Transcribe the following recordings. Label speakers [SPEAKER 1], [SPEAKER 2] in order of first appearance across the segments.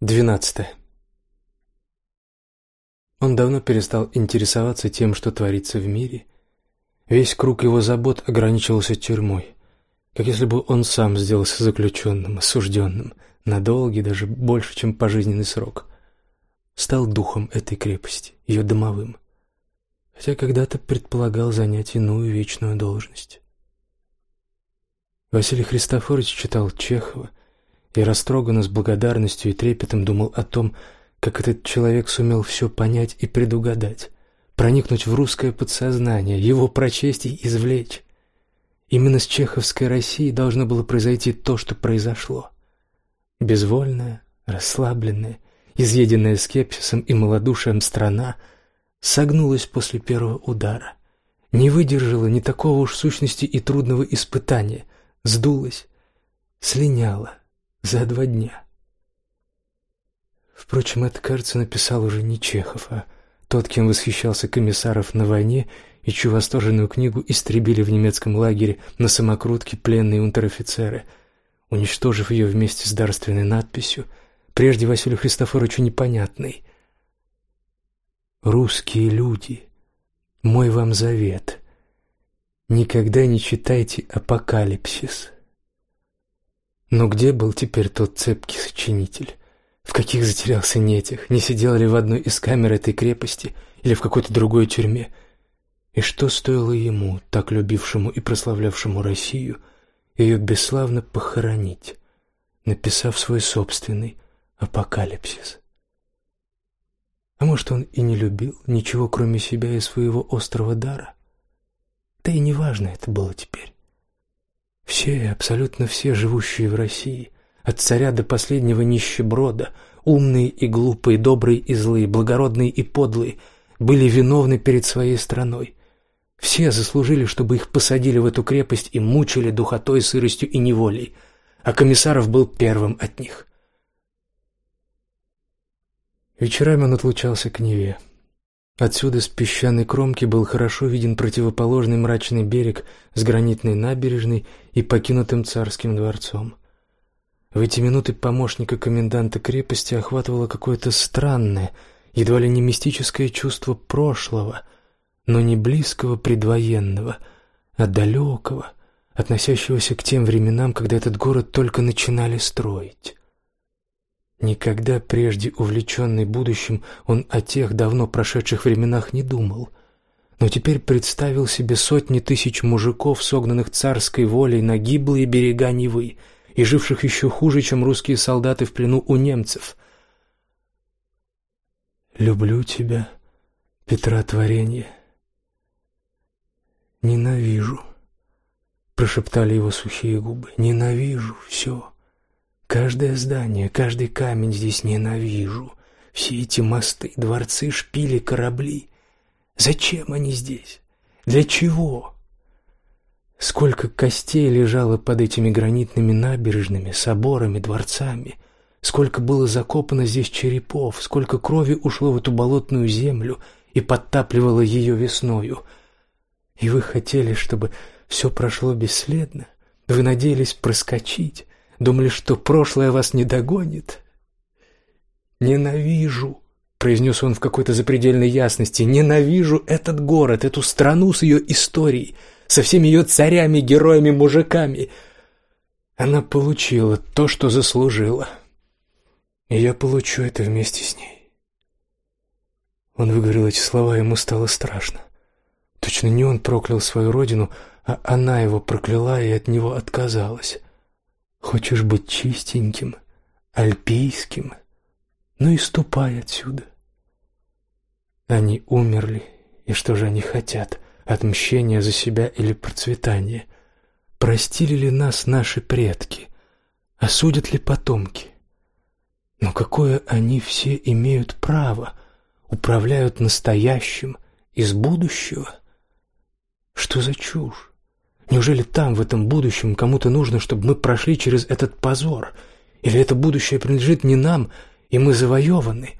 [SPEAKER 1] Двенадцатое. Он давно перестал интересоваться тем, что творится в мире. Весь круг его забот ограничивался тюрьмой, как если бы он сам сделался заключенным, осужденным, на долгий, даже больше, чем пожизненный срок. Стал духом этой крепости, ее домовым, хотя когда-то предполагал занять иную вечную должность. Василий Христофорович читал Чехова, и растроганно с благодарностью и трепетом думал о том, как этот человек сумел все понять и предугадать, проникнуть в русское подсознание, его прочесть и извлечь. Именно с чеховской Россией должно было произойти то, что произошло. Безвольная, расслабленная, изъеденная скепсисом и малодушием страна согнулась после первого удара, не выдержала ни такого уж сущности и трудного испытания, сдулась, слиняла, за два дня. Впрочем, это, кажется, написал уже не Чехов, а тот, кем восхищался Комиссаров на войне и чью восторженную книгу истребили в немецком лагере на самокрутке пленные унтер-офицеры, уничтожив ее вместе с дарственной надписью, прежде Василию Христофоровичу непонятной. «Русские люди, мой вам завет, никогда не читайте апокалипсис». Но где был теперь тот цепкий сочинитель? В каких затерялся нетях? Не сидел ли в одной из камер этой крепости или в какой-то другой тюрьме? И что стоило ему, так любившему и прославлявшему Россию, ее бесславно похоронить, написав свой собственный апокалипсис? А может, он и не любил ничего, кроме себя и своего острого дара? Да и неважно это было теперь. Все, абсолютно все живущие в России, от царя до последнего нищеброда, умные и глупые, добрые и злые, благородные и подлые, были виновны перед своей страной. Все заслужили, чтобы их посадили в эту крепость и мучили духотой, сыростью и неволей, а Комиссаров был первым от них. Вечерами он отлучался к Неве. Отсюда с песчаной кромки был хорошо виден противоположный мрачный берег с гранитной набережной и покинутым царским дворцом. В эти минуты помощника коменданта крепости охватывало какое-то странное, едва ли не мистическое чувство прошлого, но не близкого предвоенного, а далекого, относящегося к тем временам, когда этот город только начинали строить. Никогда прежде увлеченный будущим, он о тех давно прошедших временах не думал. Но теперь представил себе сотни тысяч мужиков, согнанных царской волей на гиблые берега Невы и живших еще хуже, чем русские солдаты в плену у немцев. «Люблю тебя, Петра Творенье. Ненавижу», — прошептали его сухие губы. «Ненавижу все». Каждое здание, каждый камень здесь ненавижу. Все эти мосты, дворцы, шпили, корабли. Зачем они здесь? Для чего? Сколько костей лежало под этими гранитными набережными, соборами, дворцами. Сколько было закопано здесь черепов, сколько крови ушло в эту болотную землю и подтапливало ее весною. И вы хотели, чтобы все прошло бесследно? Вы надеялись проскочить? Думали, что прошлое вас не догонит? Ненавижу, произнес он в какой-то запредельной ясности. Ненавижу этот город, эту страну с ее историей, со всеми ее царями, героями, мужиками. Она получила то, что заслужила. И я получу это вместе с ней. Он выговорил эти слова, ему стало страшно. Точно не он проклял свою родину, а она его прокляла и от него отказалась. Хочешь быть чистеньким, альпийским? Ну и ступай отсюда. Они умерли, и что же они хотят? Отмщения за себя или процветания? Простили ли нас наши предки? Осудят ли потомки? Но какое они все имеют право? Управляют настоящим из будущего? Что за чушь? Неужели там, в этом будущем, кому-то нужно, чтобы мы прошли через этот позор? Или это будущее принадлежит не нам, и мы завоеваны?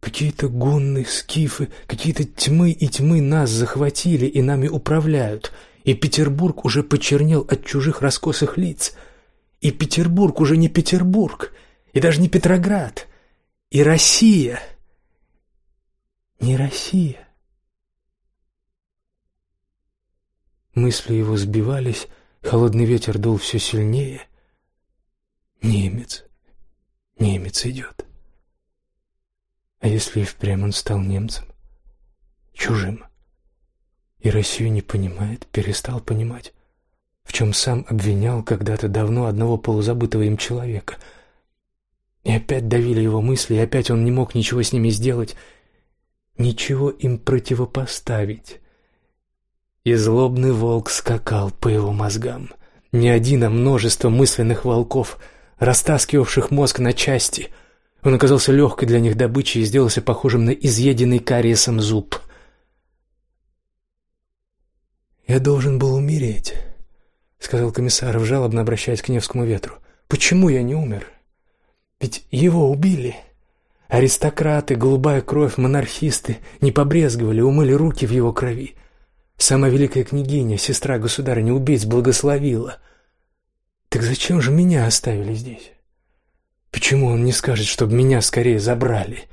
[SPEAKER 1] Какие-то гунны, скифы, какие-то тьмы и тьмы нас захватили и нами управляют, и Петербург уже почернел от чужих раскосых лиц. И Петербург уже не Петербург, и даже не Петроград. И Россия не Россия. Мысли его сбивались, холодный ветер дул все сильнее. Немец, немец идет. А если и впрямь он стал немцем? Чужим. И Россию не понимает, перестал понимать, в чем сам обвинял когда-то давно одного полузабытого им человека. И опять давили его мысли, и опять он не мог ничего с ними сделать, ничего им противопоставить. И злобный волк скакал по его мозгам. Не один, а множество мысленных волков, растаскивавших мозг на части. Он оказался легкой для них добычей и сделался похожим на изъеденный кариесом зуб. «Я должен был умереть», — сказал комиссар, жалобно обращаясь к Невскому ветру. «Почему я не умер? Ведь его убили». Аристократы, голубая кровь, монархисты не побрезговали, умыли руки в его крови. Сама великая княгиня, сестра государыня, убийц благословила. Так зачем же меня оставили здесь? Почему он не скажет, чтобы меня скорее забрали?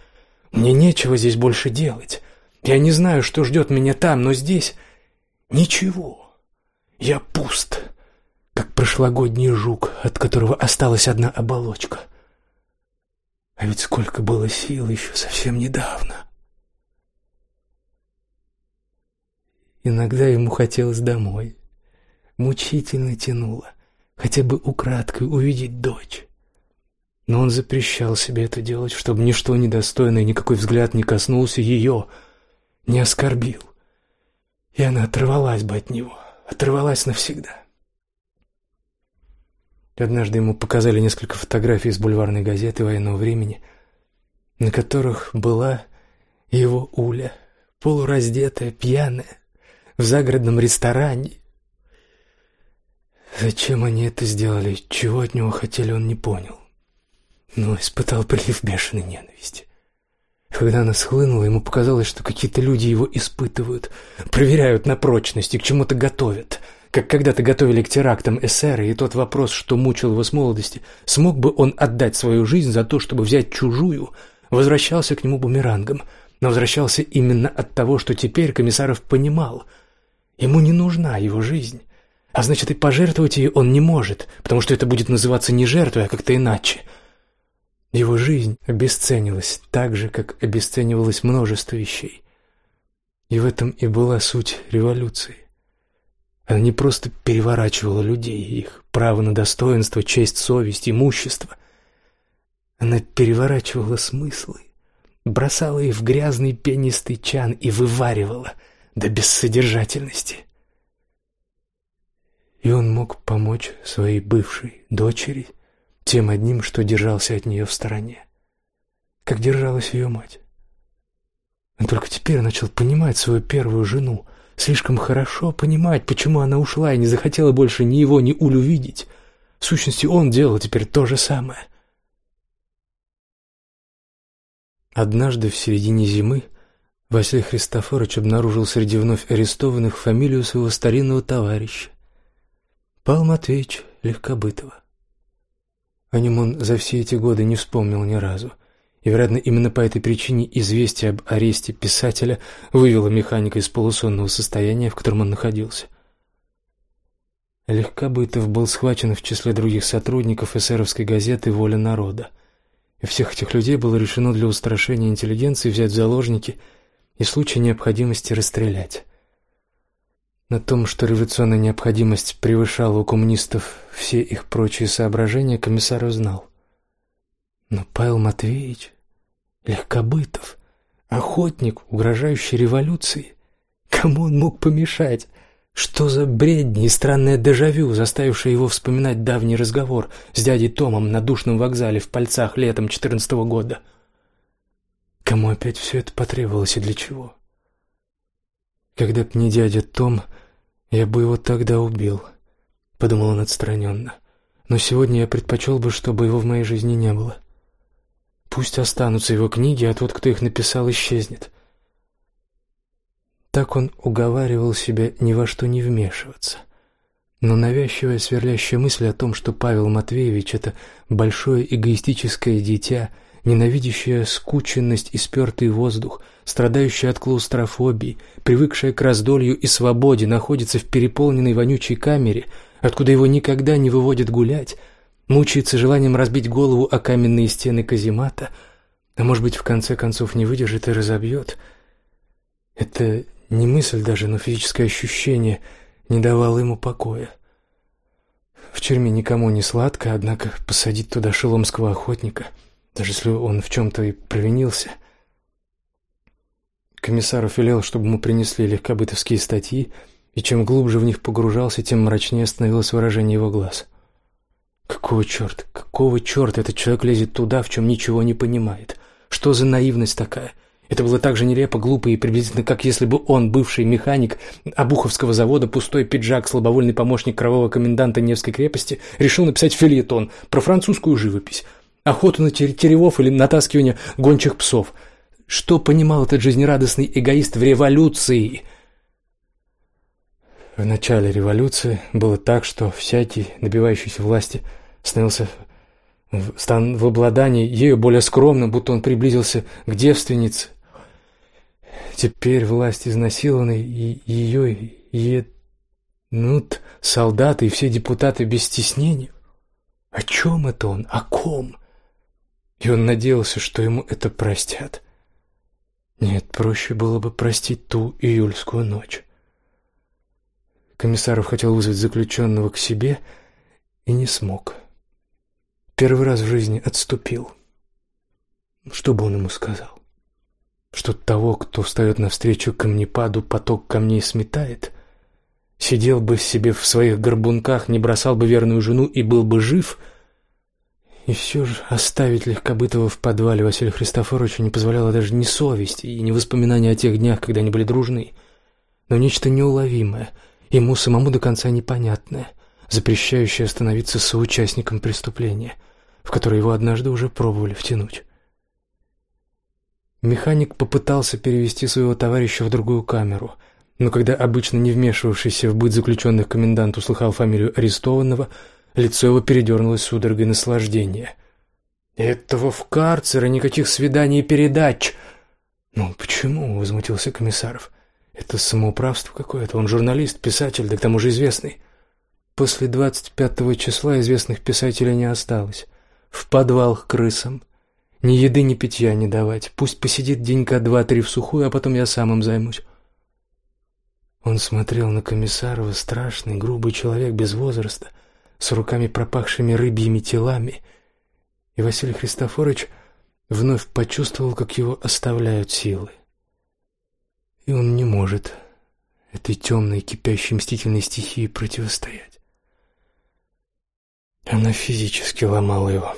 [SPEAKER 1] Мне нечего здесь больше делать. Я не знаю, что ждет меня там, но здесь ничего. Я пуст, как прошлогодний жук, от которого осталась одна оболочка. А ведь сколько было сил еще совсем недавно. Иногда ему хотелось домой. Мучительно тянуло, хотя бы украдкой увидеть дочь. Но он запрещал себе это делать, чтобы ничто недостойное, никакой взгляд не коснулся ее, не оскорбил. И она оторвалась бы от него, оторвалась навсегда. Однажды ему показали несколько фотографий из бульварной газеты военного времени, на которых была его Уля, полураздетая, пьяная, в загородном ресторане. Зачем они это сделали, чего от него хотели, он не понял. Но испытал прилив бешеной ненависти. Когда она схлынула, ему показалось, что какие-то люди его испытывают, проверяют на прочность и к чему-то готовят. Как когда-то готовили к терактам эсеры, и тот вопрос, что мучил его с молодости, смог бы он отдать свою жизнь за то, чтобы взять чужую, возвращался к нему бумерангом, но возвращался именно от того, что теперь Комиссаров понимал — Ему не нужна его жизнь. А значит, и пожертвовать ей он не может, потому что это будет называться не жертвой, а как-то иначе. Его жизнь обесценилась так же, как обесценивалось множество вещей. И в этом и была суть революции. Она не просто переворачивала людей, их право на достоинство, честь, совесть, имущество. Она переворачивала смыслы, бросала их в грязный пенистый чан и вываривала — до бессодержательности. И он мог помочь своей бывшей дочери тем одним, что держался от нее в стороне, как держалась ее мать. Он только теперь начал понимать свою первую жену, слишком хорошо понимать, почему она ушла и не захотела больше ни его, ни Улю видеть. В сущности, он делал теперь то же самое. Однажды в середине зимы Василий Христофорович обнаружил среди вновь арестованных фамилию своего старинного товарища. Павел Матвеевич Легкобытова. О нем он за все эти годы не вспомнил ни разу. И, вероятно, именно по этой причине известие об аресте писателя вывело механика из полусонного состояния, в котором он находился. Легкобытов был схвачен в числе других сотрудников эсеровской газеты «Воля народа». И всех этих людей было решено для устрашения интеллигенции взять в заложники – и случае необходимости расстрелять. На том, что революционная необходимость превышала у коммунистов все их прочие соображения, комиссар узнал. Но Павел Матвеевич, Легкобытов, охотник, угрожающий революции, кому он мог помешать? Что за бредни и странное дежавю, заставившее его вспоминать давний разговор с дядей Томом на душном вокзале в Пальцах летом четырнадцатого года? — Кому опять все это потребовалось и для чего? Когда б не дядя Том, я бы его тогда убил, подумал он отстраненно. Но сегодня я предпочел бы, чтобы его в моей жизни не было. Пусть останутся его книги, а тот, кто их написал, исчезнет. Так он уговаривал себя ни во что не вмешиваться. Но навязчивая сверлящая мысль о том, что Павел Матвеевич — это большое эгоистическое дитя — ненавидящая скученность и спертый воздух, страдающая от клаустрофобии, привыкшая к раздолью и свободе, находится в переполненной вонючей камере, откуда его никогда не выводят гулять, мучается желанием разбить голову о каменные стены каземата, а может быть, в конце концов не выдержит и разобьет. Это не мысль даже, но физическое ощущение не давало ему покоя. В тюрьме никому не сладко, однако посадить туда шеломского охотника — даже если он в чем-то и провинился. Комиссаров велел, чтобы ему принесли легкобытовские статьи, и чем глубже в них погружался, тем мрачнее становилось выражение его глаз. Какого черта, какого черта этот человек лезет туда, в чем ничего не понимает? Что за наивность такая? Это было так же нелепо, глупо и приблизительно, как если бы он, бывший механик Обуховского завода, пустой пиджак, слабовольный помощник кровавого коменданта Невской крепости, решил написать фельетон про французскую живопись, охоту на теревов или натаскивание гончих псов. Что понимал этот жизнерадостный эгоист в революции? В начале революции было так, что всякий, добивающийся власти, становился стан в обладании ею более скромным, будто он приблизился к девственнице. Теперь власть изнасилована, и ее еднут солдаты и все депутаты без стеснения. О чем это он? О ком? И он надеялся, что ему это простят. Нет, проще было бы простить ту июльскую ночь. Комиссаров хотел вызвать заключенного к себе и не смог. Первый раз в жизни отступил. Что бы он ему сказал? Что того, кто встает навстречу камнепаду, поток камней сметает? Сидел бы себе в своих горбунках, не бросал бы верную жену и был бы жив — и все же оставить Легкобытова в подвале Василию Христофоровичу не позволяла даже ни совесть и ни воспоминания о тех днях, когда они были дружны, но нечто неуловимое, ему самому до конца непонятное, запрещающее становиться соучастником преступления, в которое его однажды уже пробовали втянуть. Механик попытался перевести своего товарища в другую камеру, но когда обычно не вмешивавшийся в быт заключенных комендант услыхал фамилию арестованного – Лицо его передернулось судорогой наслаждения. «Этого в карцер, никаких свиданий и передач!» «Ну, почему?» — возмутился Комиссаров. «Это самоуправство какое-то. Он журналист, писатель, да к тому же известный». После двадцать пятого числа известных писателей не осталось. В подвал к крысам. Ни еды, ни питья не давать. Пусть посидит денька два-три в сухую, а потом я сам им займусь. Он смотрел на Комиссарова, страшный, грубый человек без возраста, с руками пропахшими рыбьими телами, и Василий Христофорович вновь почувствовал, как его оставляют силы. И он не может этой темной, кипящей мстительной стихии противостоять. Она физически ломала его.